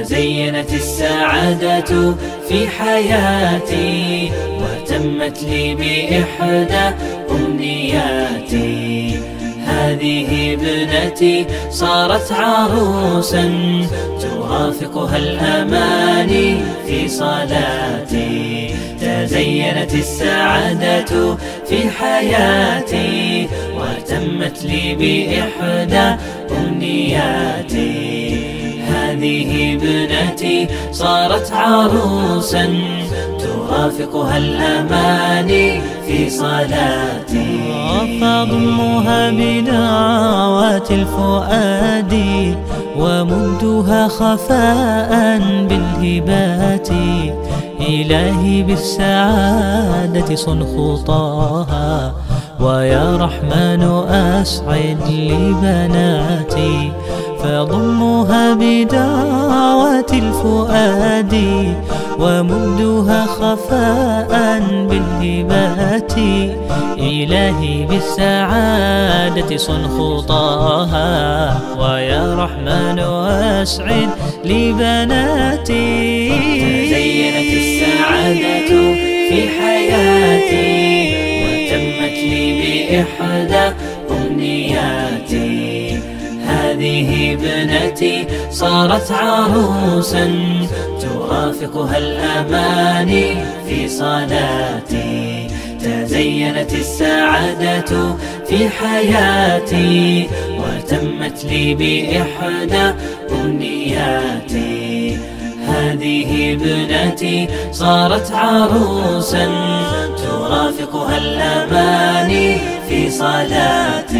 تزينت السعادة في حياتي وتمت لي بإحدى أمنياتي. هذه ابنتي صارت عروسا ترافقها الأماني في صلاتي. تزينت السعادة في حياتي وتمت لي بإحدى أمنياتي. هذه صارت عروسا ترافقها الأماني في صلاتي. فاضمها بدعوات الفؤاد ومدها خفاء بالهبات. إلهي بالسعادة صن خطاها ويا رحمن أسعد لبناتي. فضمها بدعوات الفؤاد ومدها خفاء بالهبات. إلهي بالسعادة صن خطاها ويا رحمن أسعد لبناتي. تزينت السعادة في حياتي وتمت لي بإحدى أمنياتي. هذه ابنتي صارت عروسا ترافقها الأماني في صلاتي. تزينت السعادة في حياتي وتمت لي بإحدى أمنياتي هذه ابنتي صارت عروسا ترافقها الأماني في صلاتي.